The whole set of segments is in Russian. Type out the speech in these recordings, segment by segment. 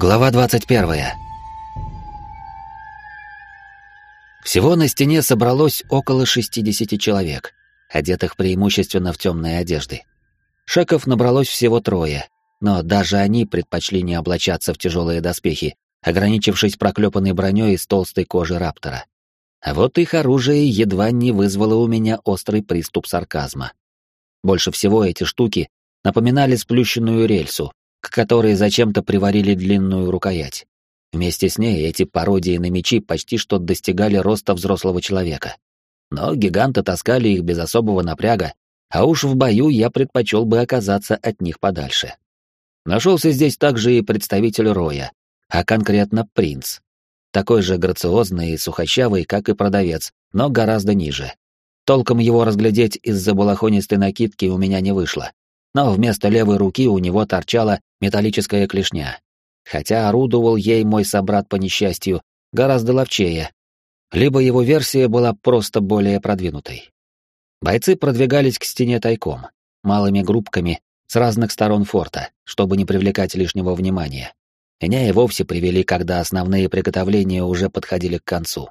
Глава 21. Всего на стене собралось около 60 человек, одетых преимущественно в темные одежды. Шеков набралось всего трое, но даже они предпочли не облачаться в тяжелые доспехи, ограничившись проклепанной броней из толстой кожи раптора. А вот их оружие едва не вызвало у меня острый приступ сарказма. Больше всего эти штуки напоминали сплющенную рельсу, к которой зачем-то приварили длинную рукоять. Вместе с ней эти пародии на мечи почти что достигали роста взрослого человека. Но гиганты таскали их без особого напряга, а уж в бою я предпочел бы оказаться от них подальше. Нашелся здесь также и представитель Роя, а конкретно принц. Такой же грациозный и сухощавый, как и продавец, но гораздо ниже. Толком его разглядеть из-за балахонистой накидки у меня не вышло но вместо левой руки у него торчала металлическая клешня. Хотя орудовал ей мой собрат по несчастью гораздо ловчее. Либо его версия была просто более продвинутой. Бойцы продвигались к стене тайком, малыми группками с разных сторон форта, чтобы не привлекать лишнего внимания. Меня и вовсе привели, когда основные приготовления уже подходили к концу.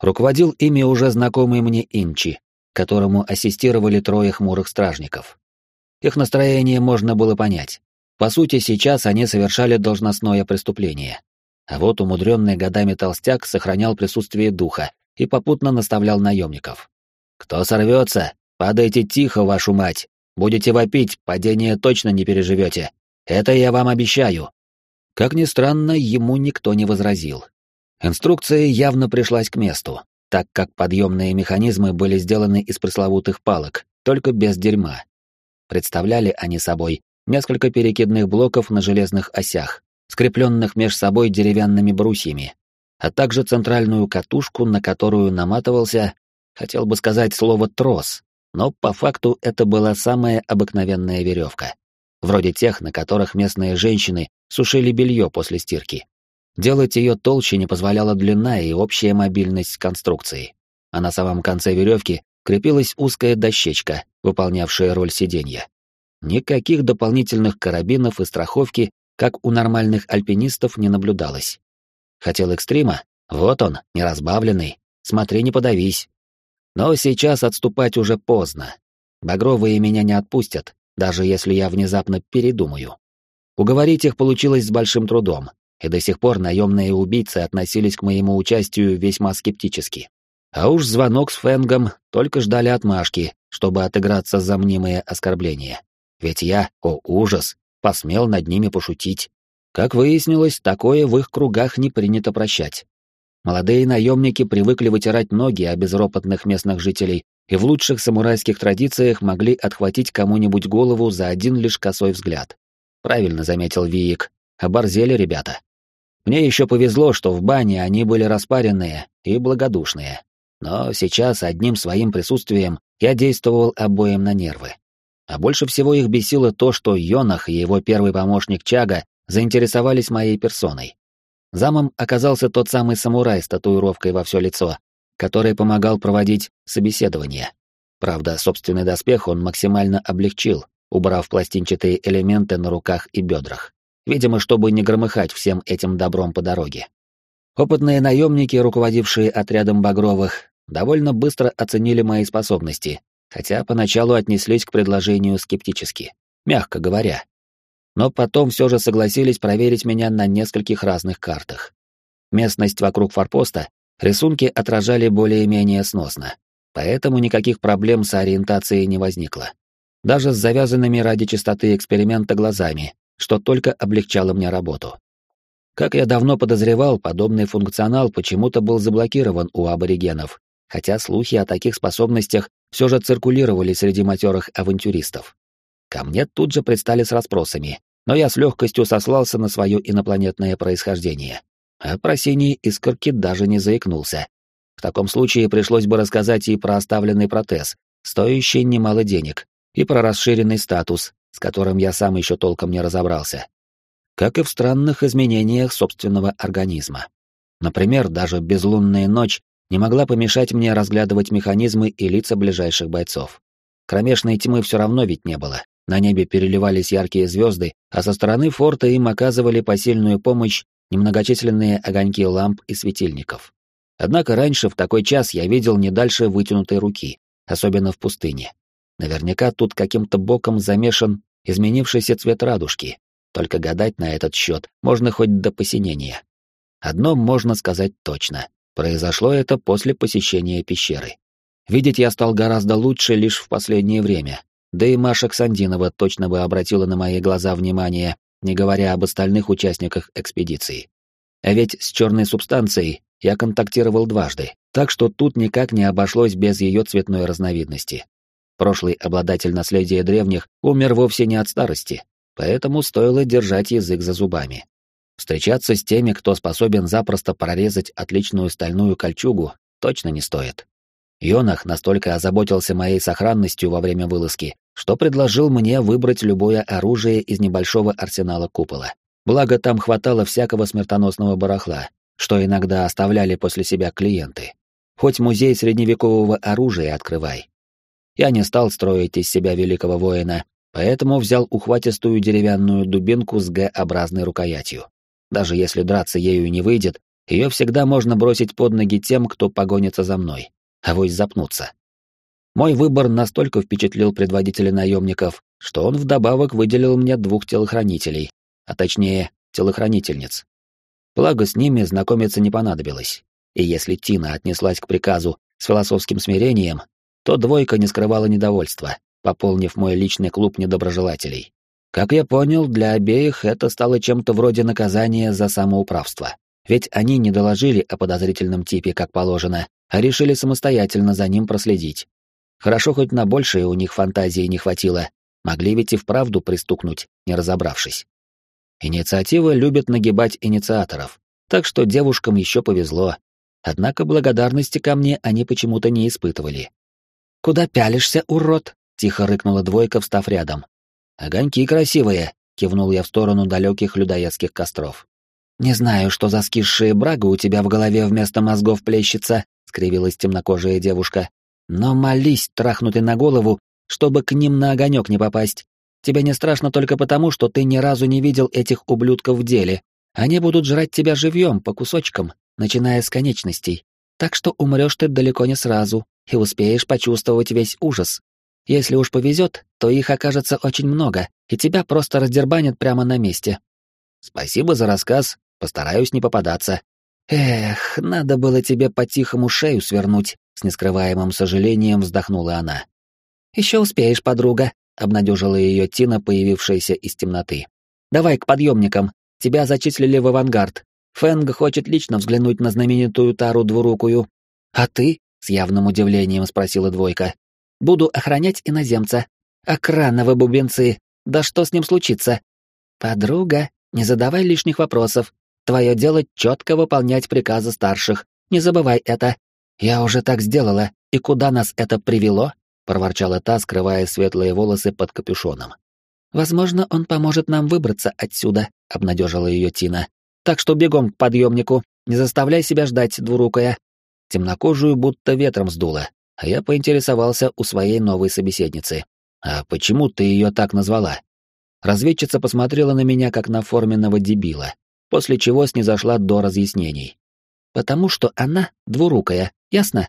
Руководил ими уже знакомый мне Инчи, которому ассистировали трое хмурых стражников. Их настроение можно было понять. По сути, сейчас они совершали должностное преступление. А вот умудренный годами толстяк сохранял присутствие духа и попутно наставлял наемников. «Кто сорвется, падайте тихо, вашу мать! Будете вопить, падение точно не переживете. Это я вам обещаю!» Как ни странно, ему никто не возразил. Инструкция явно пришлась к месту, так как подъемные механизмы были сделаны из пресловутых палок, только без дерьма. Представляли они собой несколько перекидных блоков на железных осях, скрепленных меж собой деревянными брусьями, а также центральную катушку, на которую наматывался, хотел бы сказать слово «трос», но по факту это была самая обыкновенная веревка, вроде тех, на которых местные женщины сушили белье после стирки. Делать ее толще не позволяла длина и общая мобильность конструкции, а на самом конце веревки крепилась узкая дощечка, выполнявшая роль сиденья. Никаких дополнительных карабинов и страховки, как у нормальных альпинистов, не наблюдалось. Хотел экстрима? Вот он, неразбавленный. Смотри, не подавись. Но сейчас отступать уже поздно. Багровые меня не отпустят, даже если я внезапно передумаю. Уговорить их получилось с большим трудом, и до сих пор наемные убийцы относились к моему участию весьма скептически. А уж звонок с Фэнгом только ждали отмашки, чтобы отыграться за мнимые оскорбления. Ведь я, о ужас, посмел над ними пошутить. Как выяснилось, такое в их кругах не принято прощать. Молодые наемники привыкли вытирать ноги о безропотных местных жителей и в лучших самурайских традициях могли отхватить кому-нибудь голову за один лишь косой взгляд. Правильно заметил Виик, оборзели ребята. Мне еще повезло, что в бане они были распаренные и благодушные. Но сейчас одним своим присутствием я действовал обоим на нервы. А больше всего их бесило то, что Йонах и его первый помощник Чага заинтересовались моей персоной. Замом оказался тот самый самурай с татуировкой во все лицо, который помогал проводить собеседование. Правда, собственный доспех он максимально облегчил, убрав пластинчатые элементы на руках и бедрах. Видимо, чтобы не громыхать всем этим добром по дороге. Опытные наемники, руководившие отрядом Багровых, довольно быстро оценили мои способности, хотя поначалу отнеслись к предложению скептически, мягко говоря. Но потом все же согласились проверить меня на нескольких разных картах. Местность вокруг форпоста рисунки отражали более-менее сносно, поэтому никаких проблем с ориентацией не возникло. Даже с завязанными ради чистоты эксперимента глазами, что только облегчало мне работу. Как я давно подозревал, подобный функционал почему-то был заблокирован у аборигенов, хотя слухи о таких способностях все же циркулировали среди матерых авантюристов. Ко мне тут же предстали с расспросами, но я с легкостью сослался на свое инопланетное происхождение. А про синие искорки даже не заикнулся. В таком случае пришлось бы рассказать и про оставленный протез, стоящий немало денег, и про расширенный статус, с которым я сам еще толком не разобрался как и в странных изменениях собственного организма. Например, даже безлунная ночь не могла помешать мне разглядывать механизмы и лица ближайших бойцов. Кромешной тьмы все равно ведь не было, на небе переливались яркие звезды, а со стороны форта им оказывали посильную помощь немногочисленные огоньки ламп и светильников. Однако раньше в такой час я видел не дальше вытянутой руки, особенно в пустыне. Наверняка тут каким-то боком замешан изменившийся цвет радужки, только гадать на этот счет можно хоть до посинения. Одно можно сказать точно. Произошло это после посещения пещеры. Видеть я стал гораздо лучше лишь в последнее время, да и Маша Ксандинова точно бы обратила на мои глаза внимание, не говоря об остальных участниках экспедиции. А ведь с черной субстанцией я контактировал дважды, так что тут никак не обошлось без ее цветной разновидности. Прошлый обладатель наследия древних умер вовсе не от старости, поэтому стоило держать язык за зубами. Встречаться с теми, кто способен запросто прорезать отличную стальную кольчугу, точно не стоит. Йонах настолько озаботился моей сохранностью во время вылазки, что предложил мне выбрать любое оружие из небольшого арсенала купола. Благо, там хватало всякого смертоносного барахла, что иногда оставляли после себя клиенты. Хоть музей средневекового оружия открывай. Я не стал строить из себя великого воина, поэтому взял ухватистую деревянную дубинку с Г-образной рукоятью. Даже если драться ею не выйдет, ее всегда можно бросить под ноги тем, кто погонится за мной. А вось запнуться. Мой выбор настолько впечатлил предводителя наемников, что он вдобавок выделил мне двух телохранителей, а точнее, телохранительниц. Благо, с ними знакомиться не понадобилось. И если Тина отнеслась к приказу с философским смирением, то двойка не скрывала недовольства, пополнив мой личный клуб недоброжелателей. Как я понял, для обеих это стало чем-то вроде наказания за самоуправство. Ведь они не доложили о подозрительном типе, как положено, а решили самостоятельно за ним проследить. Хорошо, хоть на большее у них фантазии не хватило, могли ведь и вправду пристукнуть, не разобравшись. Инициатива любит нагибать инициаторов, так что девушкам еще повезло. Однако благодарности ко мне они почему-то не испытывали. «Куда пялишься, урод?» — тихо рыкнула двойка, встав рядом. «Огоньки красивые», — кивнул я в сторону далеких людоедских костров. «Не знаю, что за скисшие брага у тебя в голове вместо мозгов плещется», — скривилась темнокожая девушка. «Но молись, трахнутый на голову, чтобы к ним на огонек не попасть. Тебе не страшно только потому, что ты ни разу не видел этих ублюдков в деле. Они будут жрать тебя живьем, по кусочкам, начиная с конечностей. Так что умрешь ты далеко не сразу и успеешь почувствовать весь ужас. Если уж повезет, то их окажется очень много, и тебя просто раздербанят прямо на месте. Спасибо за рассказ, постараюсь не попадаться. Эх, надо было тебе по-тихому шею свернуть, с нескрываемым сожалением вздохнула она. Еще успеешь, подруга, обнадежила ее Тина, появившаяся из темноты. Давай к подъемникам. Тебя зачислили в авангард. Фэнг хочет лично взглянуть на знаменитую тару двурукую. А ты? с явным удивлением спросила двойка. Буду охранять иноземца. Охрановы бубенцы. Да что с ним случится? Подруга, не задавай лишних вопросов. Твое дело четко выполнять приказы старших. Не забывай это. Я уже так сделала. И куда нас это привело? проворчала та, скрывая светлые волосы под капюшоном. Возможно, он поможет нам выбраться отсюда, обнадежила ее Тина. Так что бегом к подъемнику, не заставляй себя ждать, двурукая. Темнокожую будто ветром сдуло а я поинтересовался у своей новой собеседницы. «А почему ты ее так назвала?» Разведчица посмотрела на меня, как на форменного дебила, после чего снизошла до разъяснений. «Потому что она двурукая, ясно?»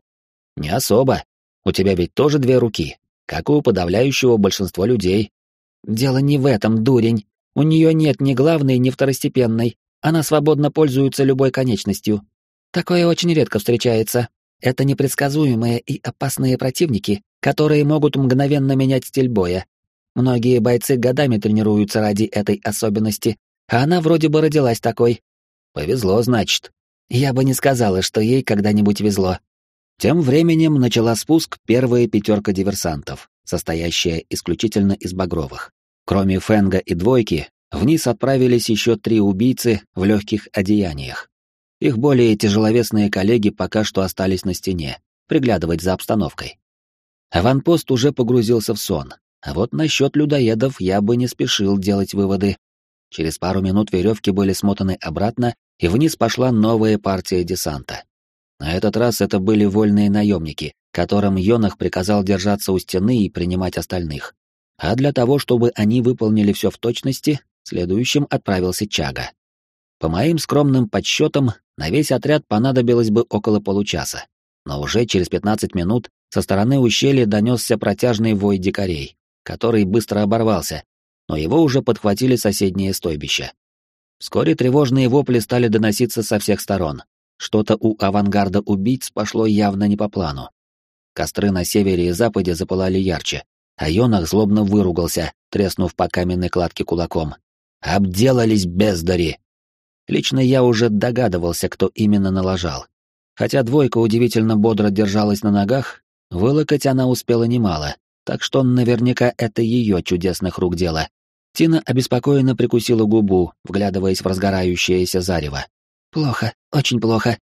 «Не особо. У тебя ведь тоже две руки, как у подавляющего большинства людей». «Дело не в этом, дурень. У нее нет ни главной, ни второстепенной. Она свободно пользуется любой конечностью. Такое очень редко встречается. Это непредсказуемые и опасные противники, которые могут мгновенно менять стиль боя. Многие бойцы годами тренируются ради этой особенности, а она вроде бы родилась такой. Повезло, значит. Я бы не сказала, что ей когда-нибудь везло. Тем временем начала спуск первая пятерка диверсантов, состоящая исключительно из багровых. Кроме Фенга и двойки, вниз отправились еще три убийцы в легких одеяниях. Их более тяжеловесные коллеги пока что остались на стене, приглядывать за обстановкой. Аванпост уже погрузился в сон, а вот насчет людоедов я бы не спешил делать выводы. Через пару минут веревки были смотаны обратно, и вниз пошла новая партия десанта. На этот раз это были вольные наемники, которым Йонах приказал держаться у стены и принимать остальных. а для того, чтобы они выполнили все в точности, следующим отправился Чага. По моим скромным подсчетам, на весь отряд понадобилось бы около получаса, но уже через 15 минут со стороны ущелья донесся протяжный вой дикарей, который быстро оборвался, но его уже подхватили соседние стойбища. Вскоре тревожные вопли стали доноситься со всех сторон. Что-то у авангарда убийц пошло явно не по плану. Костры на севере и западе запылали ярче, а Йонах злобно выругался, треснув по каменной кладке кулаком. «Обделались бездари!» Лично я уже догадывался, кто именно налажал. Хотя двойка удивительно бодро держалась на ногах, вылокать она успела немало, так что наверняка это ее чудесных рук дело. Тина обеспокоенно прикусила губу, вглядываясь в разгорающееся зарево. «Плохо, очень плохо».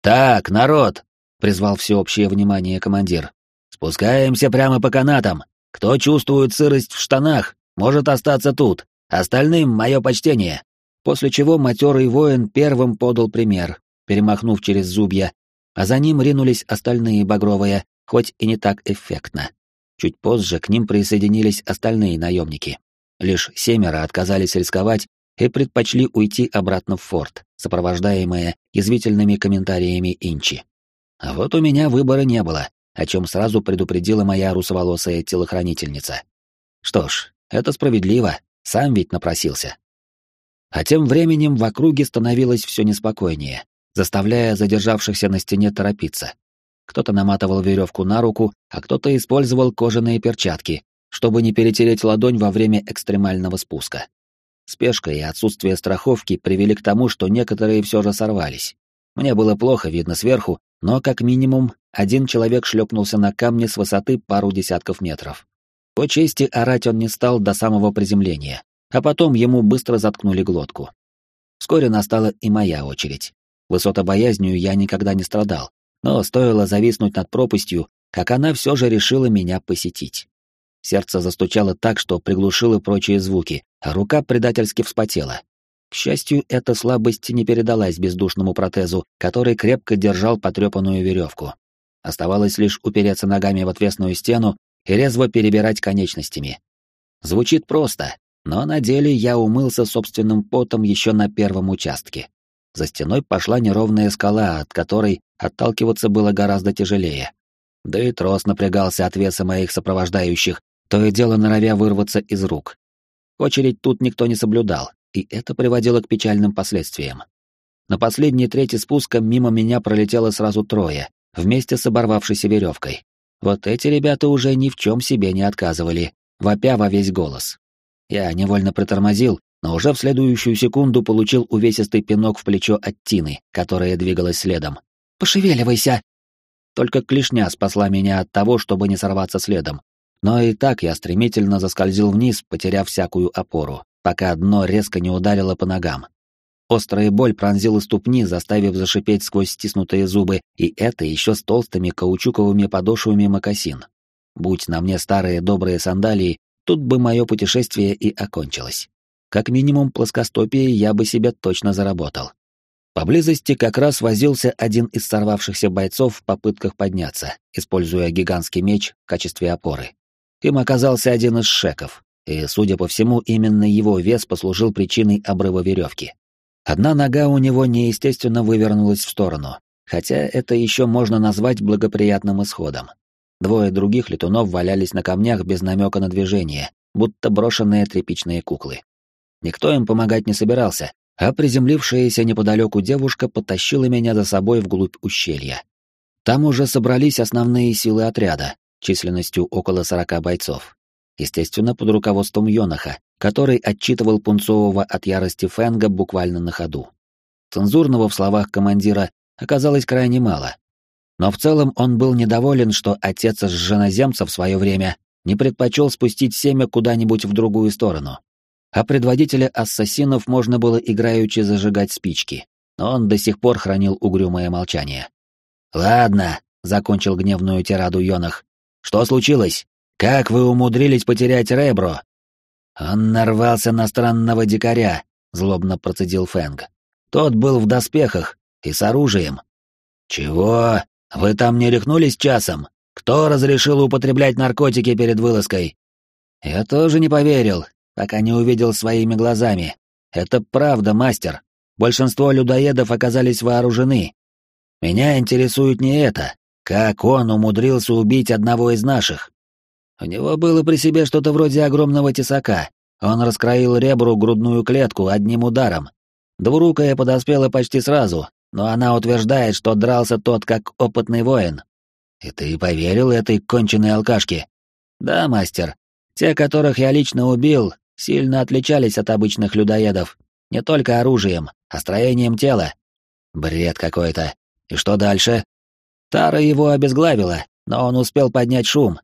«Так, народ!» — призвал всеобщее внимание командир. «Спускаемся прямо по канатам. Кто чувствует сырость в штанах, может остаться тут. Остальным мое почтение». После чего матерый воин первым подал пример, перемахнув через зубья, а за ним ринулись остальные багровые, хоть и не так эффектно. Чуть позже к ним присоединились остальные наемники. Лишь семеро отказались рисковать и предпочли уйти обратно в форт, сопровождаемые язвительными комментариями Инчи. А вот у меня выбора не было, о чем сразу предупредила моя русоволосая телохранительница. Что ж, это справедливо, сам ведь напросился. А тем временем в округе становилось все неспокойнее, заставляя задержавшихся на стене торопиться. Кто-то наматывал веревку на руку, а кто-то использовал кожаные перчатки, чтобы не перетереть ладонь во время экстремального спуска. Спешка и отсутствие страховки привели к тому, что некоторые все же сорвались. Мне было плохо видно сверху, но как минимум один человек шлепнулся на камне с высоты пару десятков метров. По чести орать он не стал до самого приземления, а потом ему быстро заткнули глотку. Вскоре настала и моя очередь. Высотобоязнью я никогда не страдал, но стоило зависнуть над пропастью, как она все же решила меня посетить. Сердце застучало так, что приглушило прочие звуки, а рука предательски вспотела. К счастью, эта слабость не передалась бездушному протезу, который крепко держал потрепанную веревку. Оставалось лишь упереться ногами в отвесную стену и резво перебирать конечностями. Звучит просто, но на деле я умылся собственным потом еще на первом участке. За стеной пошла неровная скала, от которой отталкиваться было гораздо тяжелее. Да и трос напрягался от веса моих сопровождающих, то и дело норовя вырваться из рук. Очередь тут никто не соблюдал, и это приводило к печальным последствиям. На последней трети спуска мимо меня пролетело сразу трое, вместе с оборвавшейся веревкой. Вот эти ребята уже ни в чем себе не отказывали, вопя во весь голос. Я невольно притормозил, но уже в следующую секунду получил увесистый пинок в плечо от Тины, которая двигалась следом. «Пошевеливайся!» Только клешня спасла меня от того, чтобы не сорваться следом. Но и так я стремительно заскользил вниз, потеряв всякую опору, пока дно резко не ударило по ногам. Острая боль пронзила ступни, заставив зашипеть сквозь стиснутые зубы, и это еще с толстыми каучуковыми подошвами мокасин. Будь на мне старые добрые сандалии, тут бы мое путешествие и окончилось. Как минимум плоскостопие я бы себе точно заработал. Поблизости как раз возился один из сорвавшихся бойцов в попытках подняться, используя гигантский меч в качестве опоры. Им оказался один из шеков, и, судя по всему, именно его вес послужил причиной обрыва веревки. Одна нога у него неестественно вывернулась в сторону, хотя это еще можно назвать благоприятным исходом. Двое других летунов валялись на камнях без намека на движение, будто брошенные тряпичные куклы. Никто им помогать не собирался, а приземлившаяся неподалеку девушка потащила меня за собой вглубь ущелья. Там уже собрались основные силы отряда, численностью около сорока бойцов. Естественно, под руководством Йонаха, который отчитывал Пунцового от ярости Фэнга буквально на ходу. Цензурного в словах командира оказалось крайне мало, но в целом он был недоволен, что отец женоземца в свое время не предпочел спустить семя куда-нибудь в другую сторону. А предводителя ассасинов можно было играючи зажигать спички, но он до сих пор хранил угрюмое молчание. «Ладно», — закончил гневную тираду Йонах. «Что случилось? Как вы умудрились потерять Ребро?» «Он нарвался на странного дикаря», — злобно процедил Фэнг. «Тот был в доспехах и с оружием». «Чего?» Вы там не рехнулись часом? Кто разрешил употреблять наркотики перед вылазкой? Я тоже не поверил, пока не увидел своими глазами. Это правда, мастер. Большинство людоедов оказались вооружены. Меня интересует не это, как он умудрился убить одного из наших. У него было при себе что-то вроде огромного тесака. Он раскроил ребру грудную клетку одним ударом. Двурукая подоспела почти сразу, но она утверждает, что дрался тот как опытный воин. И ты поверил этой конченной алкашке? Да, мастер. Те, которых я лично убил, сильно отличались от обычных людоедов. Не только оружием, а строением тела. Бред какой-то. И что дальше? Тара его обезглавила, но он успел поднять шум.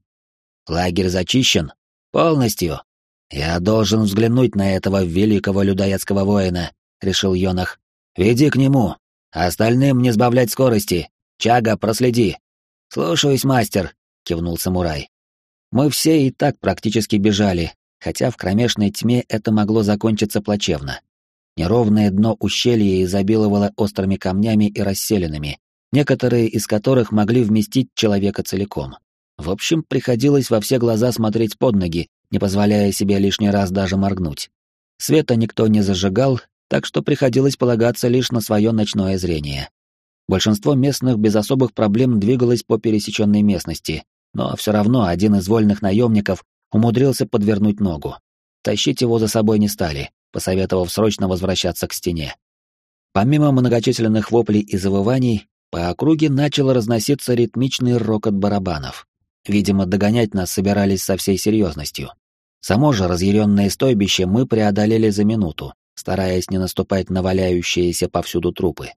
Лагерь зачищен? Полностью. Я должен взглянуть на этого великого людоедского воина, решил Йонах. Веди к нему. Остальным не сбавлять скорости. Чага, проследи. Слушаюсь, мастер, кивнул самурай. Мы все и так практически бежали, хотя в кромешной тьме это могло закончиться плачевно. Неровное дно ущелья изобиловало острыми камнями и расселенными, некоторые из которых могли вместить человека целиком. В общем, приходилось во все глаза смотреть под ноги, не позволяя себе лишний раз даже моргнуть. Света никто не зажигал, так что приходилось полагаться лишь на свое ночное зрение. Большинство местных без особых проблем двигалось по пересеченной местности, но все равно один из вольных наемников умудрился подвернуть ногу. Тащить его за собой не стали, посоветовав срочно возвращаться к стене. Помимо многочисленных воплей и завываний, по округе начал разноситься ритмичный рокот барабанов. Видимо, догонять нас собирались со всей серьезностью. Само же разъяренное стойбище мы преодолели за минуту, стараясь не наступать на валяющиеся повсюду трупы.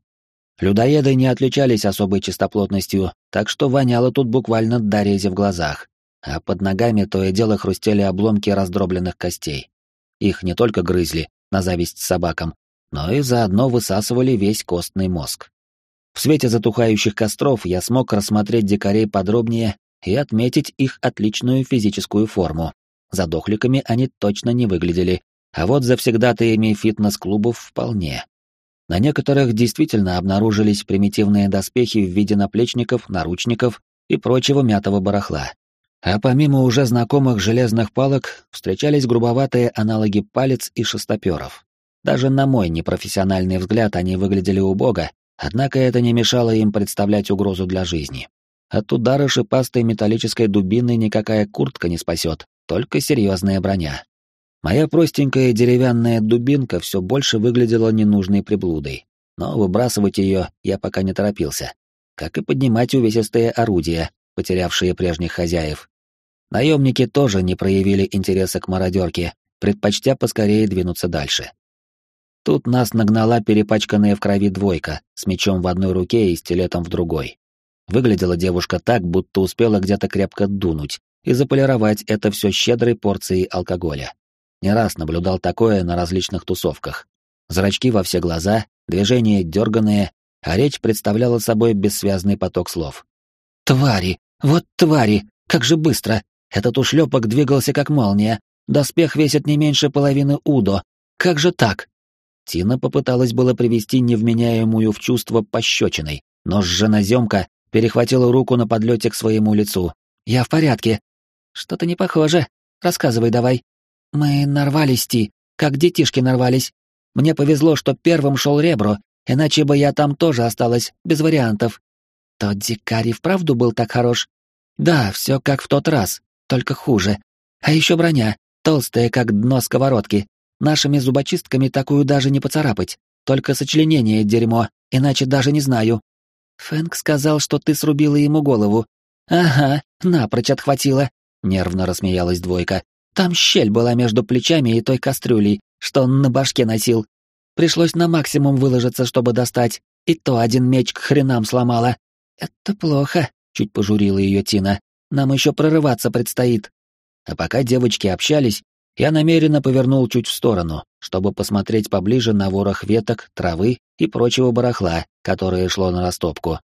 Людоеды не отличались особой чистоплотностью, так что воняло тут буквально до в глазах, а под ногами то и дело хрустели обломки раздробленных костей. Их не только грызли, на зависть собакам, но и заодно высасывали весь костный мозг. В свете затухающих костров я смог рассмотреть дикарей подробнее и отметить их отличную физическую форму. Задохликами они точно не выглядели, а вот завсегдатаями фитнес-клубов вполне. На некоторых действительно обнаружились примитивные доспехи в виде наплечников, наручников и прочего мятого барахла. А помимо уже знакомых железных палок, встречались грубоватые аналоги палец и шестоперов. Даже на мой непрофессиональный взгляд они выглядели убого, однако это не мешало им представлять угрозу для жизни. От удара шипастой металлической дубины никакая куртка не спасет, только серьезная броня. Моя простенькая деревянная дубинка все больше выглядела ненужной приблудой, но выбрасывать ее я пока не торопился, как и поднимать увесистые орудия, потерявшие прежних хозяев. Наемники тоже не проявили интереса к мародерке, предпочтя поскорее двинуться дальше. Тут нас нагнала перепачканная в крови двойка с мечом в одной руке и стилетом в другой. Выглядела девушка так, будто успела где-то крепко дунуть и заполировать это все щедрой порцией алкоголя. Не раз наблюдал такое на различных тусовках. Зрачки во все глаза, движения дерганные, а речь представляла собой бессвязный поток слов. «Твари! Вот твари! Как же быстро! Этот ушлепок двигался как молния. Доспех весит не меньше половины удо. Как же так?» Тина попыталась было привести невменяемую в чувство пощечиной, но жженоземка перехватила руку на подлете к своему лицу. «Я в порядке». «Что-то не похоже. Рассказывай давай». «Мы нарвались, Ти, как детишки нарвались. Мне повезло, что первым шел ребро, иначе бы я там тоже осталась, без вариантов». «Тот дикарь вправду был так хорош?» «Да, все как в тот раз, только хуже. А еще броня, толстая, как дно сковородки. Нашими зубочистками такую даже не поцарапать, только сочленение дерьмо, иначе даже не знаю». «Фэнк сказал, что ты срубила ему голову». «Ага, напрочь отхватила», — нервно рассмеялась двойка. «Там щель была между плечами и той кастрюлей, что он на башке носил. Пришлось на максимум выложиться, чтобы достать, и то один меч к хренам сломала». «Это плохо», — чуть пожурила ее Тина. «Нам еще прорываться предстоит». А пока девочки общались, я намеренно повернул чуть в сторону, чтобы посмотреть поближе на ворох веток, травы и прочего барахла, которое шло на растопку.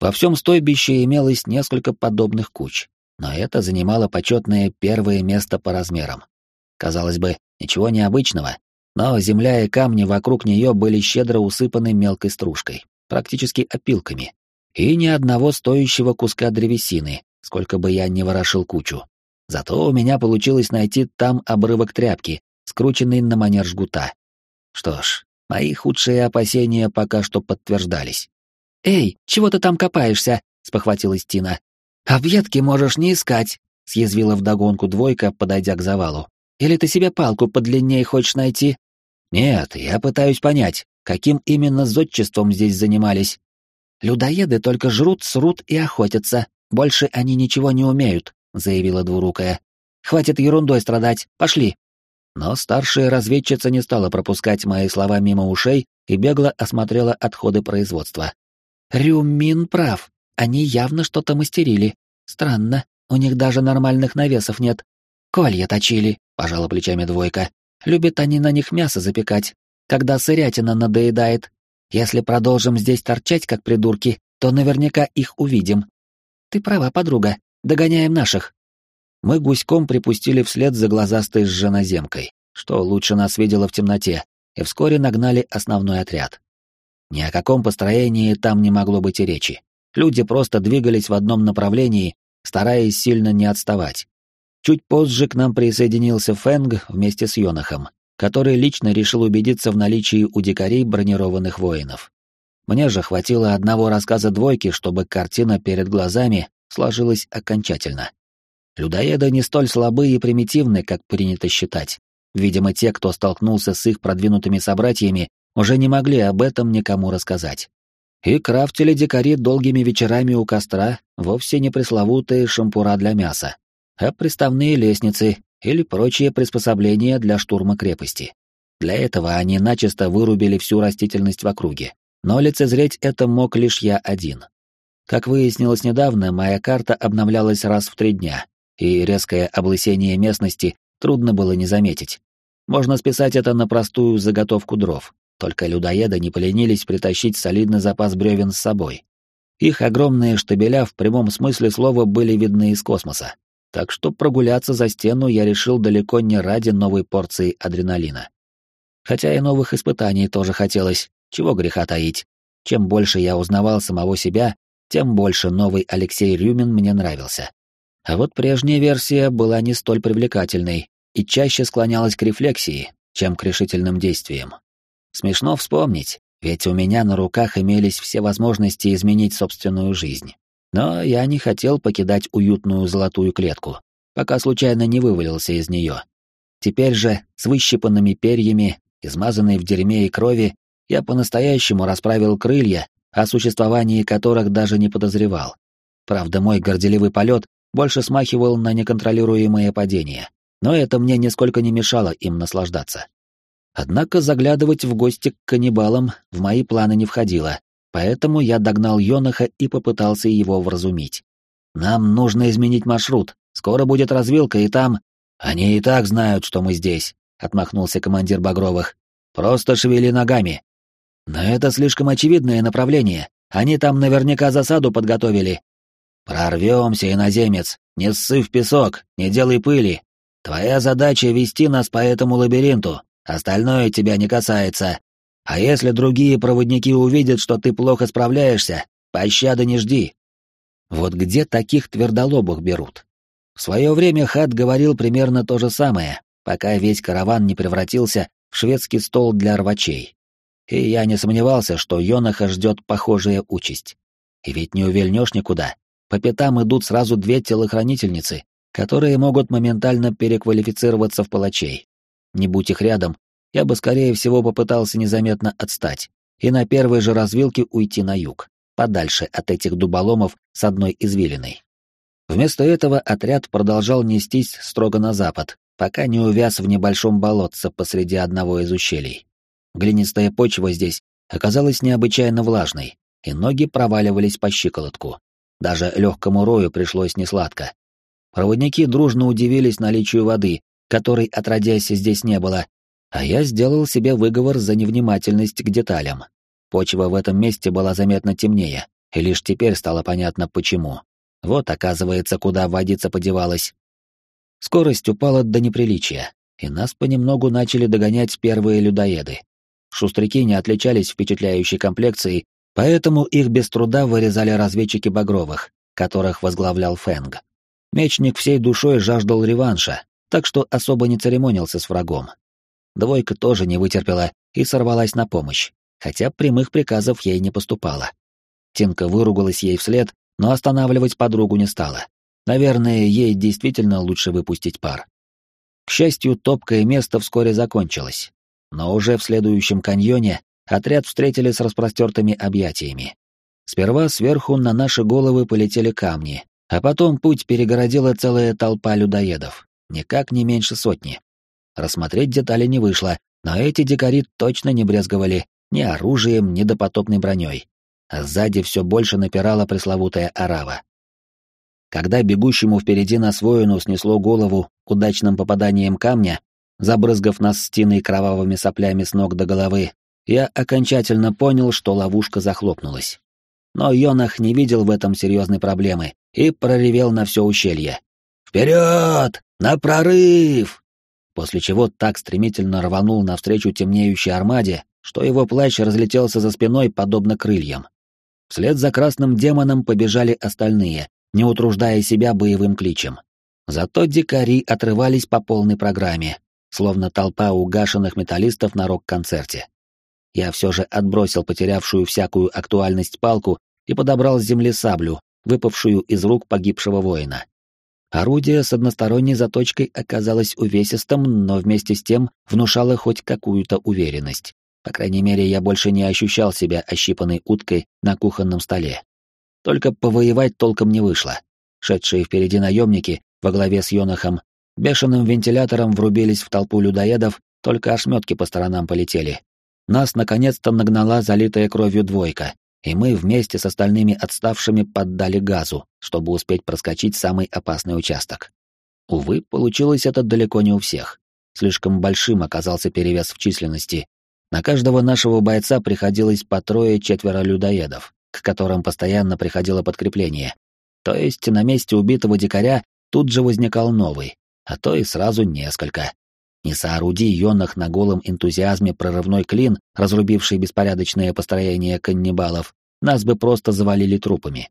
Во всем стойбище имелось несколько подобных куч, но это занимало почетное первое место по размерам. Казалось бы, ничего необычного, но земля и камни вокруг нее были щедро усыпаны мелкой стружкой, практически опилками, и ни одного стоящего куска древесины, сколько бы я ни ворошил кучу. Зато у меня получилось найти там обрывок тряпки, скрученный на манер жгута. Что ж, мои худшие опасения пока что подтверждались. «Эй, чего ты там копаешься?» — спохватилась Тина. «А ветки можешь не искать», — съязвила вдогонку двойка, подойдя к завалу. «Или ты себе палку подлиннее хочешь найти?» «Нет, я пытаюсь понять, каким именно зодчеством здесь занимались». «Людоеды только жрут, срут и охотятся. Больше они ничего не умеют», — заявила двурукая. «Хватит ерундой страдать, пошли». Но старшая разведчица не стала пропускать мои слова мимо ушей и бегло осмотрела отходы производства. «Рюмин прав. Они явно что-то мастерили. Странно, у них даже нормальных навесов нет. Колья точили», — пожала плечами двойка. «Любят они на них мясо запекать, когда сырятина надоедает. Если продолжим здесь торчать, как придурки, то наверняка их увидим. Ты права, подруга. Догоняем наших. Мы гуськом припустили вслед за глазастой женоземкой, что лучше нас видела в темноте, и вскоре нагнали основной отряд. Ни о каком построении там не могло быть и речи. Люди просто двигались в одном направлении, стараясь сильно не отставать. Чуть позже к нам присоединился Фэнг вместе с Йонахом, который лично решил убедиться в наличии у дикарей бронированных воинов. Мне же хватило одного рассказа двойки, чтобы картина перед глазами сложилась окончательно. Людоеды не столь слабы и примитивны, как принято считать. Видимо, те, кто столкнулся с их продвинутыми собратьями, уже не могли об этом никому рассказать. И крафтили дикари долгими вечерами у костра вовсе не пресловутые шампура для мяса, а приставные лестницы или прочие приспособления для штурма крепости. Для этого они начисто вырубили всю растительность в округе. Но лицезреть это мог лишь я один. Как выяснилось недавно, моя карта обновлялась раз в три дня, и резкое облысение местности трудно было не заметить. Можно списать это на простую заготовку дров, только людоеды не поленились притащить солидный запас бревен с собой. Их огромные штабеля в прямом смысле слова были видны из космоса, так что прогуляться за стену я решил далеко не ради новой порции адреналина. Хотя и новых испытаний тоже хотелось, чего греха таить. Чем больше я узнавал самого себя, тем больше новый Алексей Рюмин мне нравился. А вот прежняя версия была не столь привлекательной и чаще склонялась к рефлексии, чем к решительным действиям. Смешно вспомнить, ведь у меня на руках имелись все возможности изменить собственную жизнь. Но я не хотел покидать уютную золотую клетку, пока случайно не вывалился из нее. Теперь же, с выщипанными перьями, измазанной в дерьме и крови, я по-настоящему расправил крылья, о существовании которых даже не подозревал. Правда, мой горделивый полет больше смахивал на неконтролируемое падение, но это мне нисколько не мешало им наслаждаться. Однако заглядывать в гости к каннибалам в мои планы не входило, поэтому я догнал Йонаха и попытался его вразумить. «Нам нужно изменить маршрут, скоро будет развилка, и там...» «Они и так знают, что мы здесь», — отмахнулся командир Багровых. «Просто шевели ногами, но это слишком очевидное направление. Они там наверняка засаду подготовили. Прорвемся, иноземец. Не ссы в песок, не делай пыли. Твоя задача — вести нас по этому лабиринту. Остальное тебя не касается. А если другие проводники увидят, что ты плохо справляешься, пощады не жди. Вот где таких твердолобых берут? В свое время Хат говорил примерно то же самое, пока весь караван не превратился в шведский стол для рвачей и я не сомневался, что Йонаха ждет похожая участь. И ведь не увильнешь никуда. По пятам идут сразу две телохранительницы, которые могут моментально переквалифицироваться в палачей. Не будь их рядом, я бы, скорее всего, попытался незаметно отстать и на первой же развилке уйти на юг, подальше от этих дуболомов с одной извилиной. Вместо этого отряд продолжал нестись строго на запад, пока не увяз в небольшом болотце посреди одного из ущелий. Глинистая почва здесь оказалась необычайно влажной, и ноги проваливались по щиколотку. Даже легкому рою пришлось несладко. Проводники дружно удивились наличию воды, которой отродясь здесь не было, а я сделал себе выговор за невнимательность к деталям. Почва в этом месте была заметно темнее, и лишь теперь стало понятно почему. Вот, оказывается, куда водица подевалась. Скорость упала до неприличия, и нас понемногу начали догонять первые людоеды. Шустряки не отличались впечатляющей комплекцией, поэтому их без труда вырезали разведчики Багровых, которых возглавлял Фэнг. Мечник всей душой жаждал реванша, так что особо не церемонился с врагом. Двойка тоже не вытерпела и сорвалась на помощь, хотя прямых приказов ей не поступало. Тинка выругалась ей вслед, но останавливать подругу не стала. Наверное, ей действительно лучше выпустить пар. К счастью, топкое место вскоре закончилось. Но уже в следующем каньоне отряд встретили с распростертыми объятиями. Сперва сверху на наши головы полетели камни, а потом путь перегородила целая толпа людоедов, никак не меньше сотни. Рассмотреть детали не вышло, но эти дикари точно не брезговали ни оружием, ни допотопной броней. А сзади все больше напирала пресловутая арава. Когда бегущему впереди нас воину снесло голову удачным попаданием камня, забрызгав нас стеной кровавыми соплями с ног до головы, я окончательно понял, что ловушка захлопнулась. Но Йонах не видел в этом серьезной проблемы и проревел на все ущелье. «Вперед! На прорыв!» После чего так стремительно рванул навстречу темнеющей армаде, что его плащ разлетелся за спиной, подобно крыльям. Вслед за красным демоном побежали остальные, не утруждая себя боевым кличем. Зато дикари отрывались по полной программе, словно толпа угашенных металлистов на рок-концерте. Я все же отбросил потерявшую всякую актуальность палку и подобрал с земли саблю, выпавшую из рук погибшего воина. Орудие с односторонней заточкой оказалось увесистым, но вместе с тем внушало хоть какую-то уверенность. По крайней мере, я больше не ощущал себя ощипанной уткой на кухонном столе. Только повоевать толком не вышло. Шедшие впереди наемники, во главе с Йонахом, бешеным вентилятором врубились в толпу людоедов, только ошметки по сторонам полетели, нас наконец-то нагнала залитая кровью двойка, и мы вместе с остальными отставшими поддали газу, чтобы успеть проскочить самый опасный участок. Увы, получилось это далеко не у всех. Слишком большим оказался перевес в численности. На каждого нашего бойца приходилось по трое-четверо людоедов, к которым постоянно приходило подкрепление. То есть на месте убитого дикаря тут же возникал новый, а то и сразу несколько. Не сооруди Йонах на голом энтузиазме прорывной клин, разрубивший беспорядочное построение каннибалов, нас бы просто завалили трупами.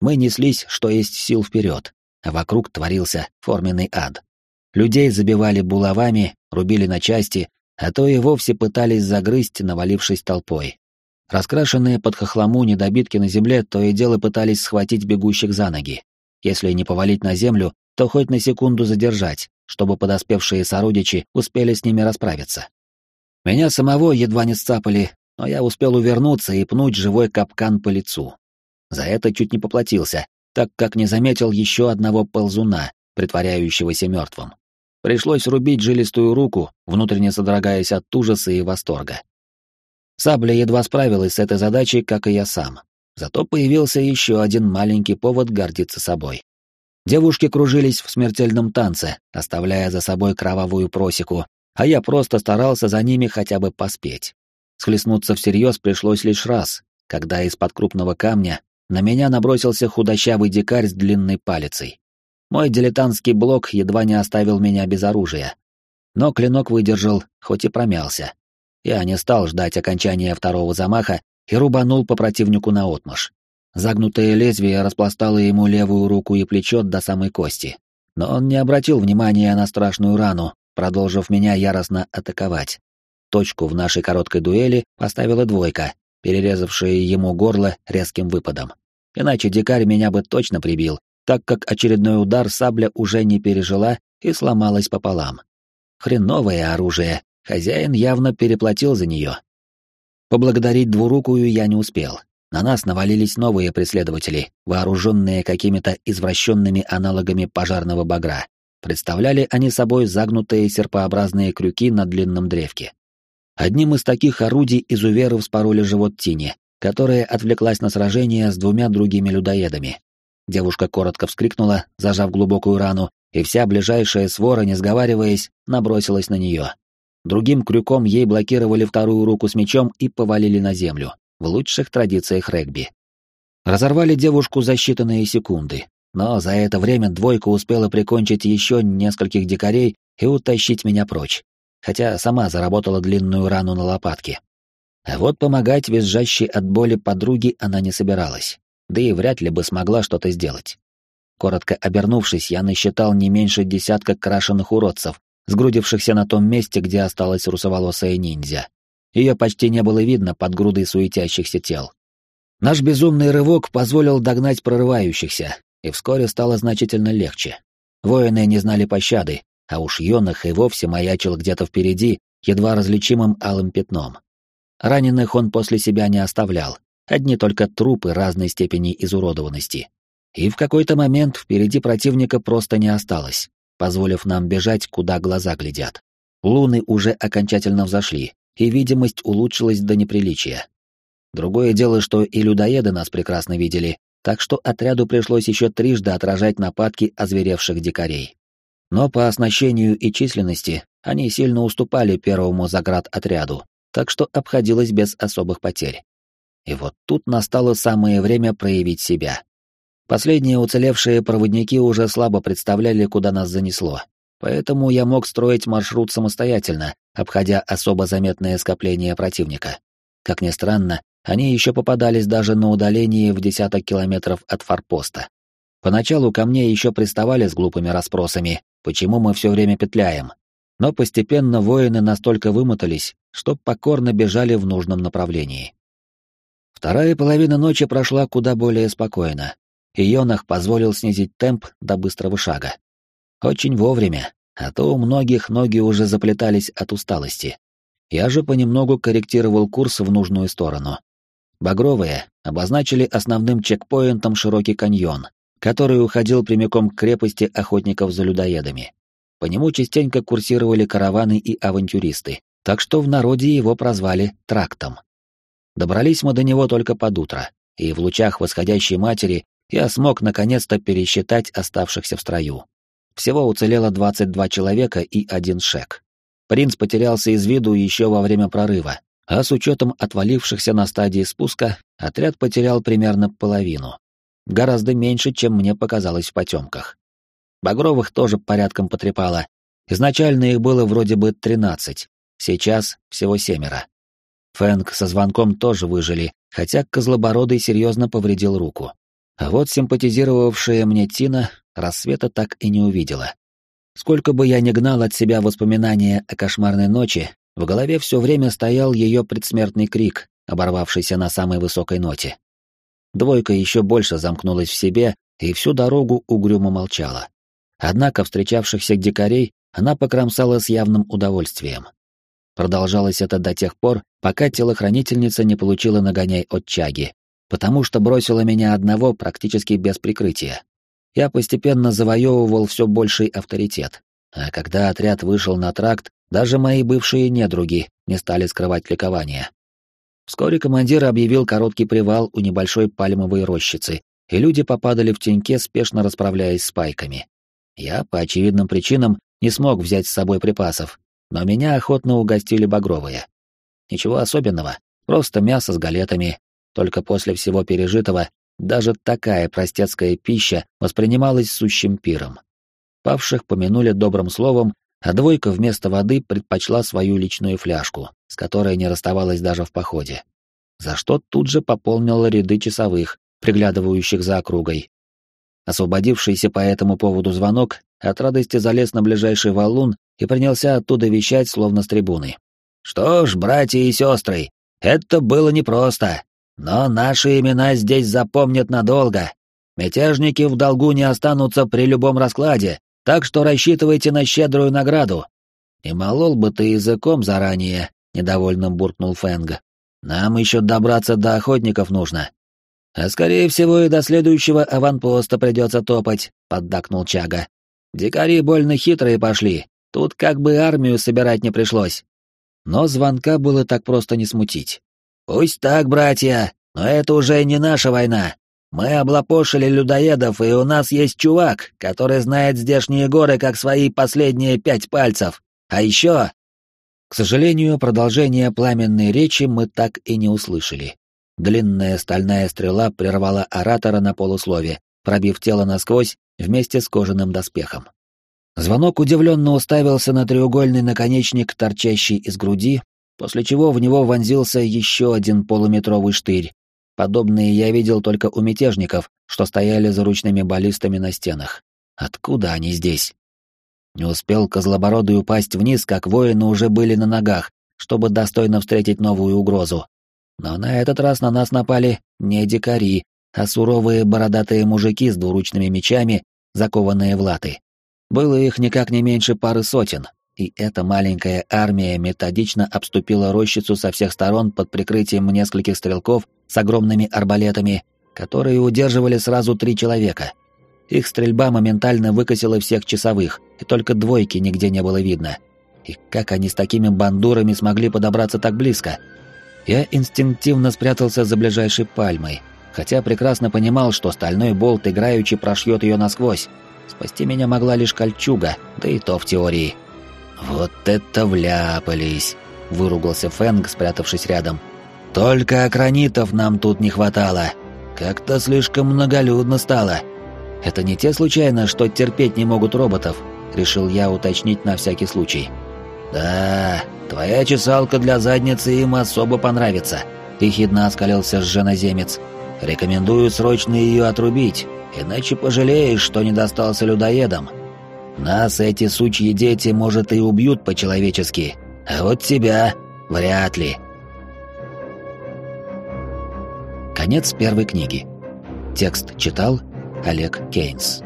Мы неслись, что есть сил вперед, а вокруг творился форменный ад. Людей забивали булавами, рубили на части, а то и вовсе пытались загрызть, навалившись толпой. Раскрашенные под хохлому недобитки на земле то и дело пытались схватить бегущих за ноги. Если не повалить на землю, то хоть на секунду задержать, чтобы подоспевшие сородичи успели с ними расправиться. Меня самого едва не сцапали, но я успел увернуться и пнуть живой капкан по лицу. За это чуть не поплатился, так как не заметил еще одного ползуна, притворяющегося мертвым. Пришлось рубить жилистую руку, внутренне содрогаясь от ужаса и восторга. Сабля едва справилась с этой задачей, как и я сам. Зато появился еще один маленький повод гордиться собой. Девушки кружились в смертельном танце, оставляя за собой кровавую просеку, а я просто старался за ними хотя бы поспеть. Схлестнуться всерьез пришлось лишь раз, когда из-под крупного камня на меня набросился худощавый дикарь с длинной палицей. Мой дилетантский блок едва не оставил меня без оружия. Но клинок выдержал, хоть и промялся. Я не стал ждать окончания второго замаха и рубанул по противнику наотмашь. Загнутое лезвие распластало ему левую руку и плечо до самой кости. Но он не обратил внимания на страшную рану, продолжив меня яростно атаковать. Точку в нашей короткой дуэли поставила двойка, перерезавшая ему горло резким выпадом. Иначе дикарь меня бы точно прибил, так как очередной удар сабля уже не пережила и сломалась пополам. Хреновое оружие, хозяин явно переплатил за нее. Поблагодарить двурукую я не успел. На нас навалились новые преследователи, вооруженные какими-то извращенными аналогами пожарного багра. Представляли они собой загнутые серпообразные крюки на длинном древке. Одним из таких орудий изуверы вспороли живот Тини, которая отвлеклась на сражение с двумя другими людоедами. Девушка коротко вскрикнула, зажав глубокую рану, и вся ближайшая свора, не сговариваясь, набросилась на нее. Другим крюком ей блокировали вторую руку с мечом и повалили на землю в лучших традициях регби. Разорвали девушку за считанные секунды, но за это время двойка успела прикончить еще нескольких дикарей и утащить меня прочь, хотя сама заработала длинную рану на лопатке. А вот помогать визжащей от боли подруге она не собиралась, да и вряд ли бы смогла что-то сделать. Коротко обернувшись, я насчитал не меньше десятка крашеных уродцев, сгрудившихся на том месте, где осталась русоволосая ниндзя. Ее почти не было видно под грудой суетящихся тел. Наш безумный рывок позволил догнать прорывающихся, и вскоре стало значительно легче. Воины не знали пощады, а уж Йонах и вовсе маячил где-то впереди, едва различимым алым пятном. Раненых он после себя не оставлял, одни только трупы разной степени изуродованности. И в какой-то момент впереди противника просто не осталось, позволив нам бежать, куда глаза глядят. Луны уже окончательно взошли, и видимость улучшилась до неприличия. Другое дело, что и людоеды нас прекрасно видели, так что отряду пришлось еще трижды отражать нападки озверевших дикарей. Но по оснащению и численности они сильно уступали первому заградотряду, так что обходилось без особых потерь. И вот тут настало самое время проявить себя. Последние уцелевшие проводники уже слабо представляли, куда нас занесло, поэтому я мог строить маршрут самостоятельно, обходя особо заметное скопление противника. Как ни странно, они еще попадались даже на удалении в десяток километров от форпоста. Поначалу ко мне еще приставали с глупыми расспросами, почему мы все время петляем. Но постепенно воины настолько вымотались, что покорно бежали в нужном направлении. Вторая половина ночи прошла куда более спокойно, и Йонах позволил снизить темп до быстрого шага. Очень вовремя, а то у многих ноги уже заплетались от усталости. Я же понемногу корректировал курс в нужную сторону. Багровые обозначили основным чекпоинтом широкий каньон, который уходил прямиком к крепости охотников за людоедами. По нему частенько курсировали караваны и авантюристы, так что в народе его прозвали «трактом». Добрались мы до него только под утро, и в лучах восходящей матери я смог наконец-то пересчитать оставшихся в строю. Всего уцелело 22 человека и один шек. Принц потерялся из виду еще во время прорыва, а с учетом отвалившихся на стадии спуска, отряд потерял примерно половину. Гораздо меньше, чем мне показалось в потемках. Багровых тоже порядком потрепало. Изначально их было вроде бы тринадцать, сейчас всего семеро. Фэнк со звонком тоже выжили, хотя Козлобородый серьезно повредил руку. А вот симпатизировавшая мне Тина рассвета так и не увидела. Сколько бы я ни гнал от себя воспоминания о кошмарной ночи, в голове все время стоял ее предсмертный крик, оборвавшийся на самой высокой ноте. Двойка еще больше замкнулась в себе и всю дорогу угрюмо молчала. Однако встречавшихся дикарей она покромсала с явным удовольствием. Продолжалось это до тех пор, пока телохранительница не получила нагоняй от чаги, потому что бросила меня одного практически без прикрытия. Я постепенно завоевывал все больший авторитет, а когда отряд вышел на тракт, даже мои бывшие недруги не стали скрывать ликование. Вскоре командир объявил короткий привал у небольшой пальмовой рощицы, и люди попадали в теньке, спешно расправляясь с пайками. Я, по очевидным причинам, не смог взять с собой припасов, но меня охотно угостили багровые. Ничего особенного, просто мясо с галетами, только после всего пережитого даже такая простецкая пища воспринималась сущим пиром. Павших помянули добрым словом а двойка вместо воды предпочла свою личную фляжку, с которой не расставалась даже в походе. За что тут же пополнила ряды часовых, приглядывающих за округой. Освободившийся по этому поводу звонок от радости залез на ближайший валун и принялся оттуда вещать, словно с трибуны. «Что ж, братья и сестры, это было непросто, но наши имена здесь запомнят надолго. Мятежники в долгу не останутся при любом раскладе, так что рассчитывайте на щедрую награду. И молол бы ты языком заранее, недовольно буркнул Фэнг. Нам еще добраться до охотников нужно. А скорее всего и до следующего аванпоста придется топать, поддакнул Чага. Дикари больно хитрые пошли. Тут как бы армию собирать не пришлось. Но звонка было так просто не смутить. Пусть так, братья, но это уже не наша война. Мы облапошили людоедов, и у нас есть чувак, который знает здешние горы как свои последние пять пальцев. А еще...» К сожалению, продолжение пламенной речи мы так и не услышали. Длинная стальная стрела прервала оратора на полуслове, пробив тело насквозь вместе с кожаным доспехом. Звонок удивленно уставился на треугольный наконечник, торчащий из груди, после чего в него вонзился еще один полуметровый штырь, Подобные я видел только у мятежников, что стояли за ручными баллистами на стенах. Откуда они здесь? Не успел Козлобородый упасть вниз, как воины уже были на ногах, чтобы достойно встретить новую угрозу. Но на этот раз на нас напали не дикари, а суровые бородатые мужики с двуручными мечами, закованные в латы. Было их никак не меньше пары сотен, и эта маленькая армия методично обступила рощицу со всех сторон под прикрытием нескольких стрелков с огромными арбалетами, которые удерживали сразу три человека. Их стрельба моментально выкосила всех часовых, и только двойки нигде не было видно. И как они с такими бандурами смогли подобраться так близко? Я инстинктивно спрятался за ближайшей пальмой, хотя прекрасно понимал, что стальной болт играючи прошьет ее насквозь. Спасти меня могла лишь кольчуга, да и то в теории. «Вот это вляпались!» — выругался Фэнг, спрятавшись рядом. «Только акронитов нам тут не хватало. Как-то слишком многолюдно стало. Это не те случайно, что терпеть не могут роботов?» — решил я уточнить на всякий случай. «Да, твоя чесалка для задницы им особо понравится», — ехидно оскалился женоземец. «Рекомендую срочно ее отрубить, иначе пожалеешь, что не достался людоедам. Нас эти сучьи дети, может, и убьют по-человечески, а вот тебя вряд ли». Конец первой книги. Текст читал Олег Кейнс.